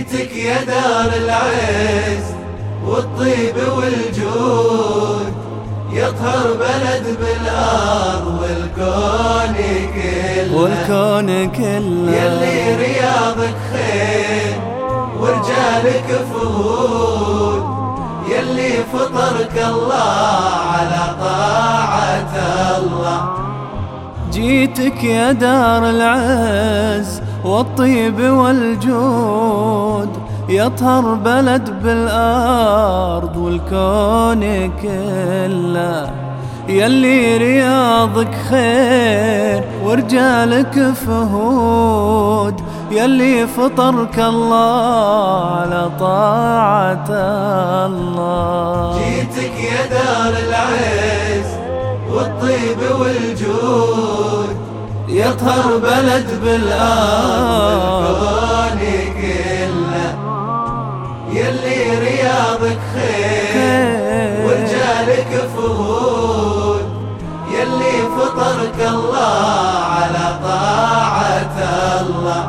بيتك يا دار العز والطيب والجود يطهر بلد بالأرض والكون كله. والكون كله. يلي رياضك خير ورجالك فهود يلي فطرك الله على طاعة الله. جيتك يا دار العز والطيب والجود يطهر بلد بالأرض والكون كله. يلي رياضك خير ورجالك فهود. يلي فطرك الله على طاعة الله. جيتك يا دار العز والطيب والجود. يطهر بلد بالأرض كله. يلي رياضك خير ورجالك فهود. يلي فطرك الله على طاعة الله.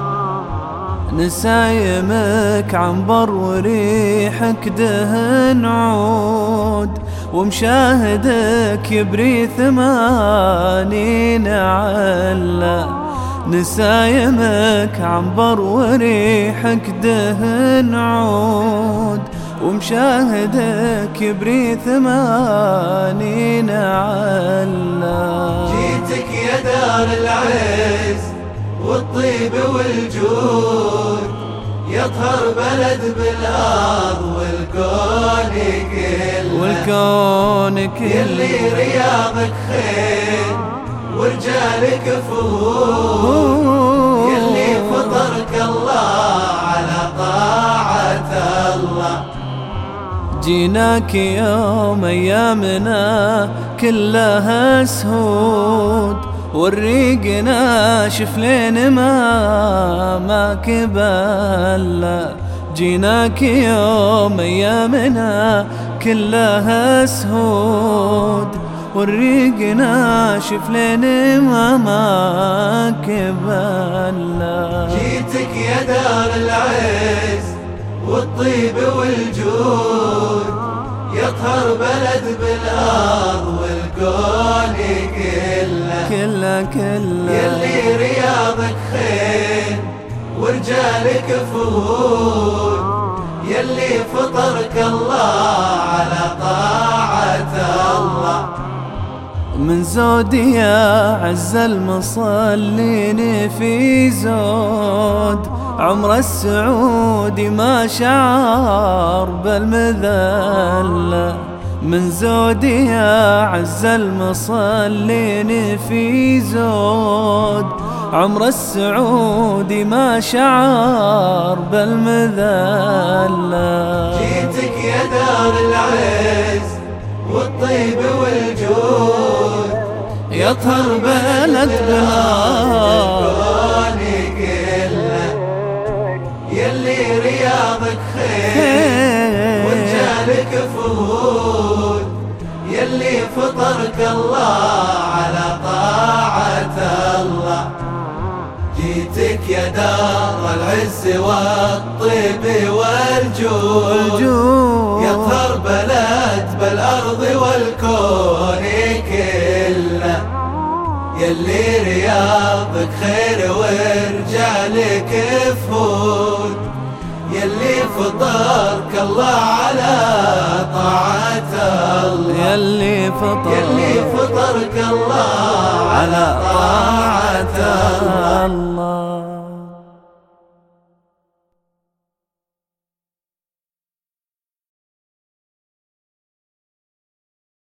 نسايمك عنبر وريحك دهن عود ومشاهدك يبري ثمانين علا نسايمك عنبر وريحك دهن عود ومشاهدك يبري ثمانين علا جيتك يا دار العز والطيب والجود يطهر بلد بالأرض والكون كله. والكون كله. يلي رياضك خير. ورجالك فهود يلي فطرك الله على طاعة الله. جيناك يوم أيامنا كلها سهود. والريق ناشف لين ما ما كبل جيناك يوم أيامنا كلها سهود. والريق ناشف لين ما ما كبل جيتك يا دار العز والطيب والجود يطهر بلد بالأرض والكون كله. كله كله. يلي رياضك خير ورجالك فهود يلي فطرك الله من زودي يا عز المصلين في زود. عمر السعودي ما شعر بالمذلة. من زودي يا عز المصلين في زود. عمر السعودي ما شعر بالمذلة. جيتك يا دار العز والطيب والجود. يطهر بلد كله يلي رياضك خير ورجالك فهود يلي فطرك الله على طاعة الله. جيتك يا دار العز والطيب والجود. يلي رياضك خير ورجالك فهود يلي فطرك الله على طاعة الله. يلي فطر يلي فطرك الله على طاعة الله.